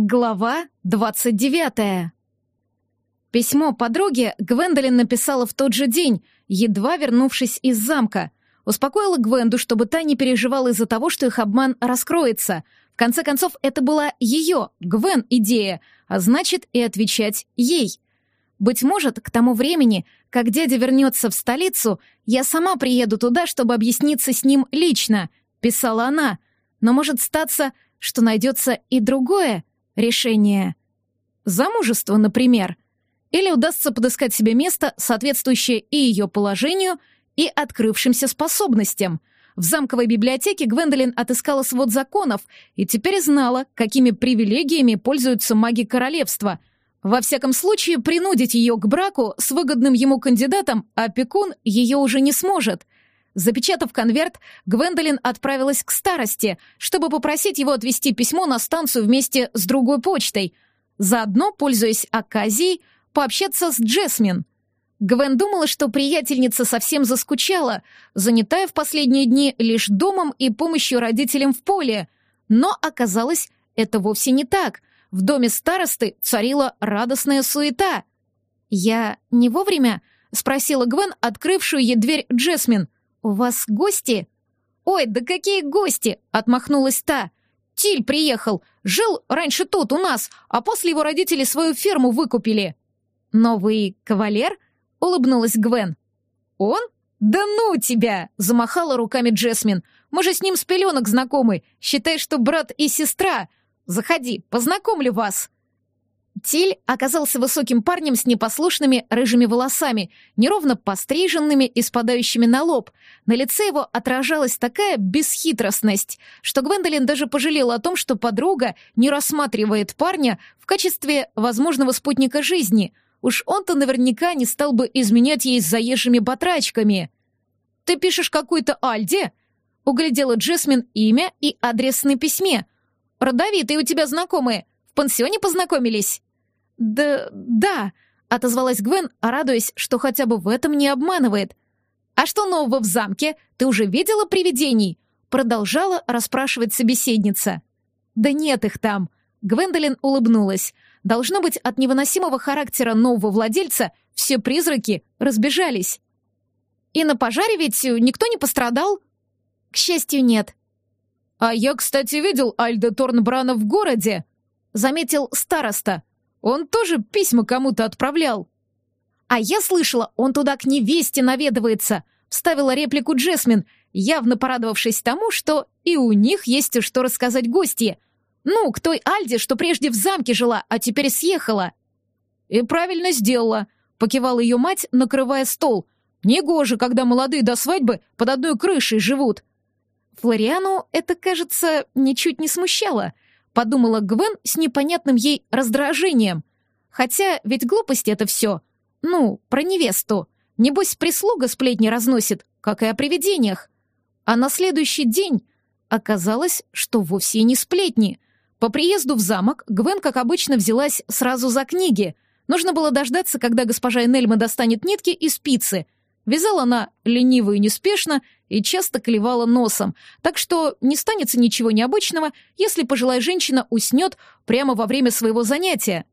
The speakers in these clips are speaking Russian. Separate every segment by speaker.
Speaker 1: Глава 29. Письмо подруге Гвендолин написала в тот же день, едва вернувшись из замка. Успокоила Гвенду, чтобы та не переживала из-за того, что их обман раскроется. В конце концов, это была ее, Гвен, идея, а значит и отвечать ей. Быть может, к тому времени, как дядя вернется в столицу, я сама приеду туда, чтобы объясниться с ним лично, писала она. Но может статься, что найдется и другое, решение. Замужество, например. Или удастся подыскать себе место, соответствующее и ее положению, и открывшимся способностям. В замковой библиотеке Гвендолин отыскала свод законов и теперь знала, какими привилегиями пользуются маги королевства. Во всяком случае, принудить ее к браку с выгодным ему кандидатом опекун ее уже не сможет — Запечатав конверт, Гвендолин отправилась к старости, чтобы попросить его отвезти письмо на станцию вместе с другой почтой. Заодно, пользуясь оказией, пообщаться с Джесмин. Гвен думала, что приятельница совсем заскучала, занятая в последние дни лишь домом и помощью родителям в поле. Но оказалось, это вовсе не так. В доме старосты царила радостная суета. «Я не вовремя?» — спросила Гвен, открывшую ей дверь Джесмин — «У вас гости?» «Ой, да какие гости!» — отмахнулась та. «Тиль приехал. Жил раньше тут, у нас, а после его родители свою ферму выкупили». «Новый кавалер?» — улыбнулась Гвен. «Он? Да ну тебя!» — замахала руками Джесмин. «Мы же с ним с пеленок знакомы. Считай, что брат и сестра. Заходи, познакомлю вас». Тиль оказался высоким парнем с непослушными рыжими волосами, неровно постриженными и спадающими на лоб. На лице его отражалась такая бесхитростность, что Гвендолин даже пожалела о том, что подруга не рассматривает парня в качестве возможного спутника жизни. Уж он-то наверняка не стал бы изменять ей с заезжими батрачками. «Ты пишешь какую-то Альде?» Углядела Джесмин имя и адрес на письме. «Родовитые у тебя знакомые. В пансионе познакомились?» «Да... да», — отозвалась Гвен, радуясь, что хотя бы в этом не обманывает. «А что нового в замке? Ты уже видела привидений?» Продолжала расспрашивать собеседница. «Да нет их там», — Гвендолин улыбнулась. «Должно быть, от невыносимого характера нового владельца все призраки разбежались». «И на пожаре ведь никто не пострадал?» «К счастью, нет». «А я, кстати, видел Альда Торнбрана в городе», — заметил староста. Он тоже письма кому-то отправлял. А я слышала, он туда к невесте наведывается, вставила реплику Джесмин, явно порадовавшись тому, что и у них есть что рассказать гости. Ну, к той Альде, что прежде в замке жила, а теперь съехала. И правильно сделала, покивала ее мать, накрывая стол. Негоже, когда молодые до свадьбы под одной крышей живут. Флориану это, кажется, ничуть не смущало — подумала Гвен с непонятным ей раздражением. Хотя ведь глупости это все. Ну, про невесту. Небось, прислуга сплетни разносит, как и о привидениях. А на следующий день оказалось, что вовсе не сплетни. По приезду в замок Гвен, как обычно, взялась сразу за книги. Нужно было дождаться, когда госпожа Энельма достанет нитки и спицы — Вязала она лениво и неспешно и часто клевала носом, так что не станется ничего необычного, если пожилая женщина уснет прямо во время своего занятия.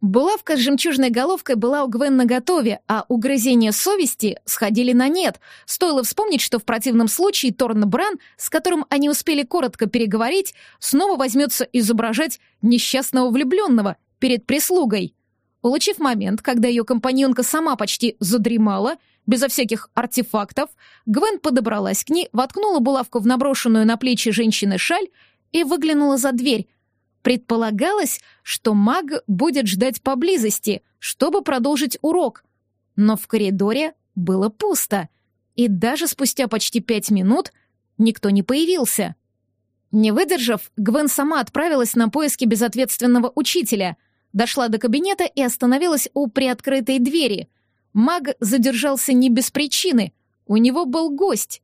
Speaker 1: Булавка с жемчужной головкой была у Гвен наготове, а угрызения совести сходили на нет. Стоило вспомнить, что в противном случае Торн Бран, с которым они успели коротко переговорить, снова возьмется изображать несчастного влюбленного перед прислугой. Улучив момент, когда ее компаньонка сама почти задремала, безо всяких артефактов, Гвен подобралась к ней, воткнула булавку в наброшенную на плечи женщины шаль и выглянула за дверь. Предполагалось, что маг будет ждать поблизости, чтобы продолжить урок. Но в коридоре было пусто, и даже спустя почти пять минут никто не появился. Не выдержав, Гвен сама отправилась на поиски безответственного учителя, дошла до кабинета и остановилась у приоткрытой двери — Маг задержался не без причины. У него был гость.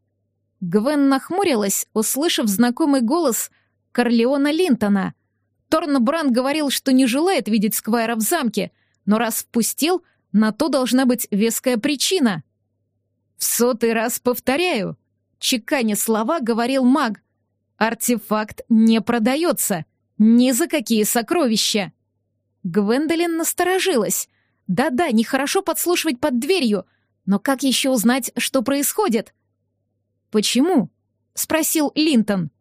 Speaker 1: Гвен нахмурилась, услышав знакомый голос Корлеона Линтона. Торн Бран говорил, что не желает видеть Сквайра в замке, но раз впустил, на то должна быть веская причина. «В сотый раз повторяю», — чеканя слова говорил маг. «Артефакт не продается. Ни за какие сокровища. Гвендолин насторожилась. Да-да, нехорошо подслушивать под дверью, но как еще узнать, что происходит? «Почему?» — спросил Линтон.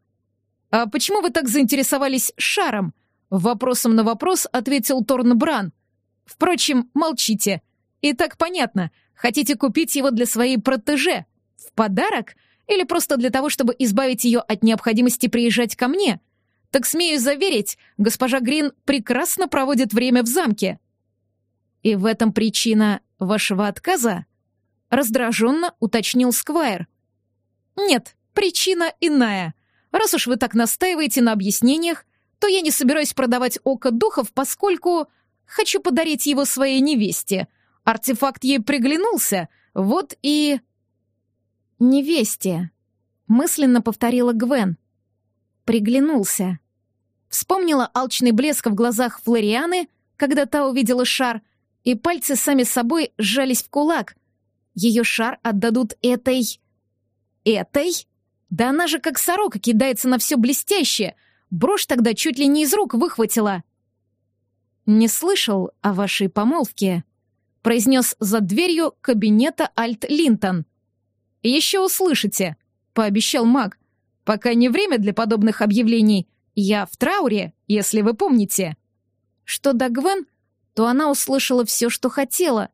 Speaker 1: «А почему вы так заинтересовались шаром?» Вопросом на вопрос ответил Торн Бран. «Впрочем, молчите. И так понятно. Хотите купить его для своей протеже? В подарок? Или просто для того, чтобы избавить ее от необходимости приезжать ко мне? Так смею заверить, госпожа Грин прекрасно проводит время в замке». «И в этом причина вашего отказа?» Раздраженно уточнил Сквайр. «Нет, причина иная. Раз уж вы так настаиваете на объяснениях, то я не собираюсь продавать око духов, поскольку хочу подарить его своей невесте. Артефакт ей приглянулся, вот и... «Невесте», — мысленно повторила Гвен. «Приглянулся». Вспомнила алчный блеск в глазах Флорианы, когда та увидела шар, и пальцы сами собой сжались в кулак. Ее шар отдадут этой... Этой? Да она же как сорока кидается на все блестящее. Брошь тогда чуть ли не из рук выхватила. «Не слышал о вашей помолвке», — произнес за дверью кабинета Альт Линтон. «Еще услышите», — пообещал маг. «Пока не время для подобных объявлений. Я в трауре, если вы помните». Что до Гвен, то она услышала все, что хотела,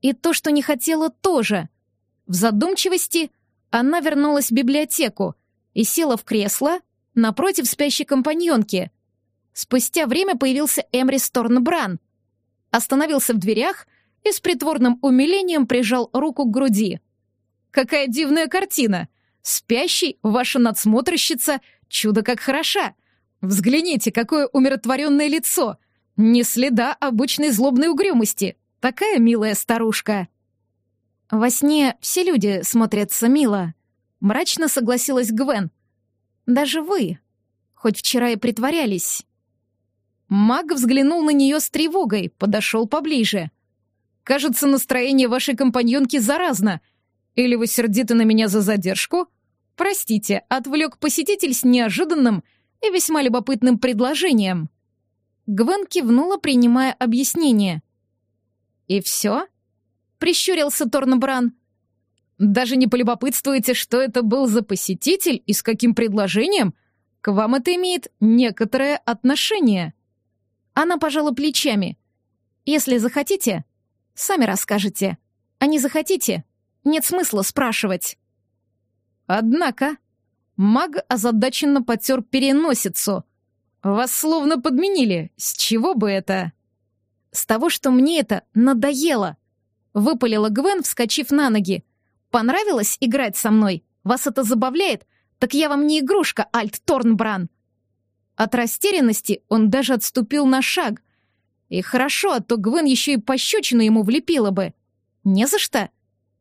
Speaker 1: и то, что не хотела, тоже. В задумчивости она вернулась в библиотеку и села в кресло напротив спящей компаньонки. Спустя время появился Эмрис Торнбран. Остановился в дверях и с притворным умилением прижал руку к груди. «Какая дивная картина! Спящий, ваша надсмотрщица, чудо как хороша! Взгляните, какое умиротворенное лицо! Ни следа обычной злобной угрюмости! Такая милая старушка!» «Во сне все люди смотрятся мило», — мрачно согласилась Гвен. «Даже вы, хоть вчера и притворялись». Маг взглянул на нее с тревогой, подошел поближе. «Кажется, настроение вашей компаньонки заразно. Или вы сердиты на меня за задержку? Простите, отвлек посетитель с неожиданным и весьма любопытным предложением». Гвен кивнула, принимая объяснение. «И все?» — прищурился Торнбран. «Даже не полюбопытствуете, что это был за посетитель и с каким предложением? К вам это имеет некоторое отношение». Она пожала плечами. «Если захотите, сами расскажете. А не захотите, нет смысла спрашивать». Однако маг озадаченно потер переносицу. «Вас словно подменили. С чего бы это?» «С того, что мне это надоело», Выпалила Гвен, вскочив на ноги. «Понравилось играть со мной? Вас это забавляет? Так я вам не игрушка, Альт Торнбран!» От растерянности он даже отступил на шаг. И хорошо, а то Гвен еще и пощечину ему влепила бы. Не за что.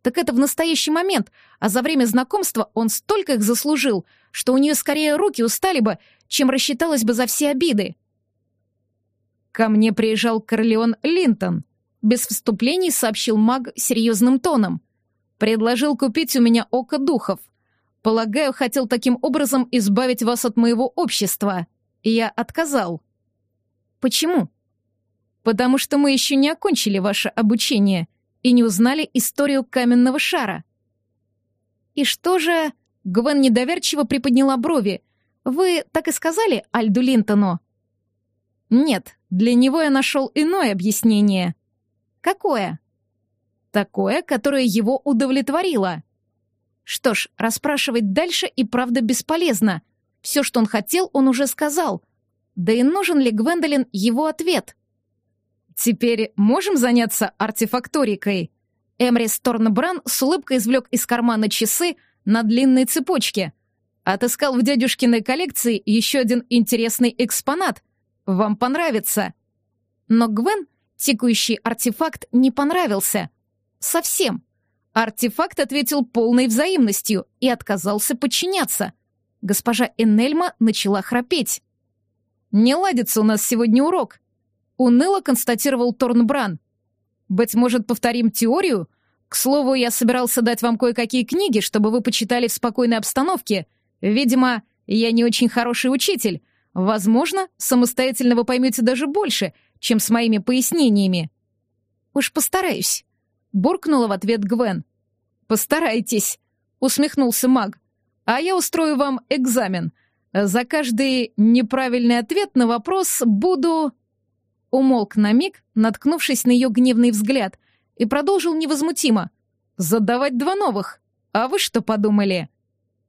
Speaker 1: Так это в настоящий момент, а за время знакомства он столько их заслужил, что у нее скорее руки устали бы, чем рассчиталась бы за все обиды. Ко мне приезжал Корлеон Линтон — без вступлений сообщил маг серьезным тоном. «Предложил купить у меня око духов. Полагаю, хотел таким образом избавить вас от моего общества. Я отказал». «Почему?» «Потому что мы еще не окончили ваше обучение и не узнали историю каменного шара». «И что же...» — Гвен недоверчиво приподняла брови. «Вы так и сказали Альду Линтону?» «Нет, для него я нашел иное объяснение», Какое? Такое, которое его удовлетворило. Что ж, расспрашивать дальше и правда бесполезно. Все, что он хотел, он уже сказал. Да и нужен ли Гвендолин его ответ? Теперь можем заняться артефакторикой? Эмрис Торнбран с улыбкой извлек из кармана часы на длинной цепочке. Отыскал в дядюшкиной коллекции еще один интересный экспонат. Вам понравится. Но Гвен Тикающий артефакт не понравился. Совсем. Артефакт ответил полной взаимностью и отказался подчиняться. Госпожа Энельма начала храпеть. «Не ладится у нас сегодня урок», — уныло констатировал Торнбран. «Быть может, повторим теорию? К слову, я собирался дать вам кое-какие книги, чтобы вы почитали в спокойной обстановке. Видимо, я не очень хороший учитель. Возможно, самостоятельно вы поймете даже больше, чем с моими пояснениями. Уж постараюсь, буркнула в ответ Гвен. Постарайтесь, усмехнулся маг. А я устрою вам экзамен. За каждый неправильный ответ на вопрос буду... Умолк на миг, наткнувшись на ее гневный взгляд, и продолжил невозмутимо. «Задавать два новых. А вы что подумали?»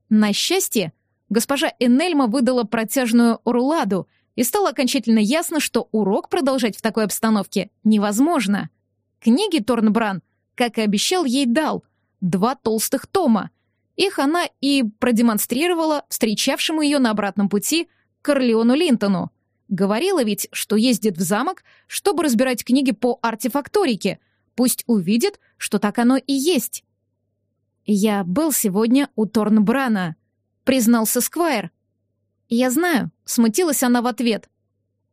Speaker 1: На счастье, госпожа Энельма выдала протяжную руладу, и стало окончательно ясно, что урок продолжать в такой обстановке невозможно. Книги Торнбран, как и обещал, ей дал. Два толстых тома. Их она и продемонстрировала встречавшему ее на обратном пути Корлеону Линтону. Говорила ведь, что ездит в замок, чтобы разбирать книги по артефакторике. Пусть увидит, что так оно и есть. «Я был сегодня у Торнбрана», — признался Сквайр. «Я знаю», — смутилась она в ответ.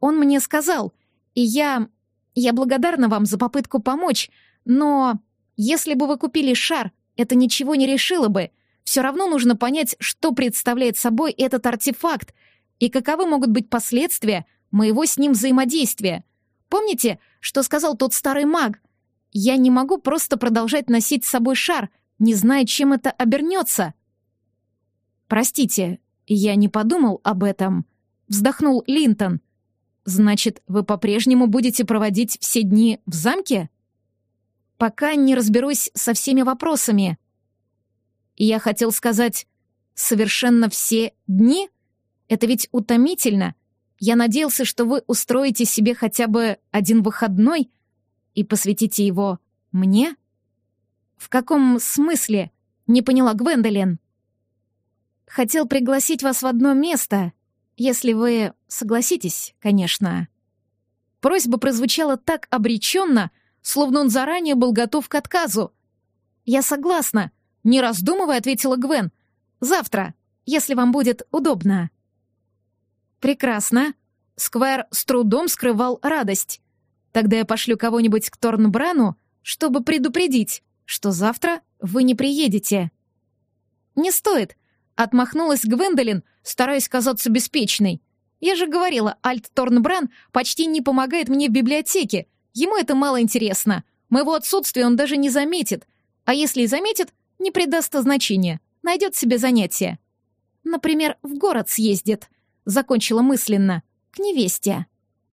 Speaker 1: «Он мне сказал, и я... я благодарна вам за попытку помочь, но если бы вы купили шар, это ничего не решило бы. Все равно нужно понять, что представляет собой этот артефакт, и каковы могут быть последствия моего с ним взаимодействия. Помните, что сказал тот старый маг? Я не могу просто продолжать носить с собой шар, не зная, чем это обернется. Простите, я не подумал об этом, вздохнул Линтон. Значит, вы по-прежнему будете проводить все дни в замке? Пока не разберусь со всеми вопросами. Я хотел сказать, совершенно все дни? Это ведь утомительно. Я надеялся, что вы устроите себе хотя бы один выходной и посвятите его мне? В каком смысле? Не поняла Гвендолин. Хотел пригласить вас в одно место, если вы согласитесь, конечно. Просьба прозвучала так обреченно, словно он заранее был готов к отказу. «Я согласна», — не раздумывая ответила Гвен. «Завтра, если вам будет удобно». «Прекрасно». Сквайр с трудом скрывал радость. «Тогда я пошлю кого-нибудь к Торнбрану, чтобы предупредить, что завтра вы не приедете». «Не стоит», — отмахнулась Гвендолин, стараясь казаться беспечной. «Я же говорила, Альт Торнбран почти не помогает мне в библиотеке. Ему это мало интересно. Моего отсутствия он даже не заметит. А если и заметит, не придаст значения. Найдет себе занятие. Например, в город съездит закончила мысленно, к невесте.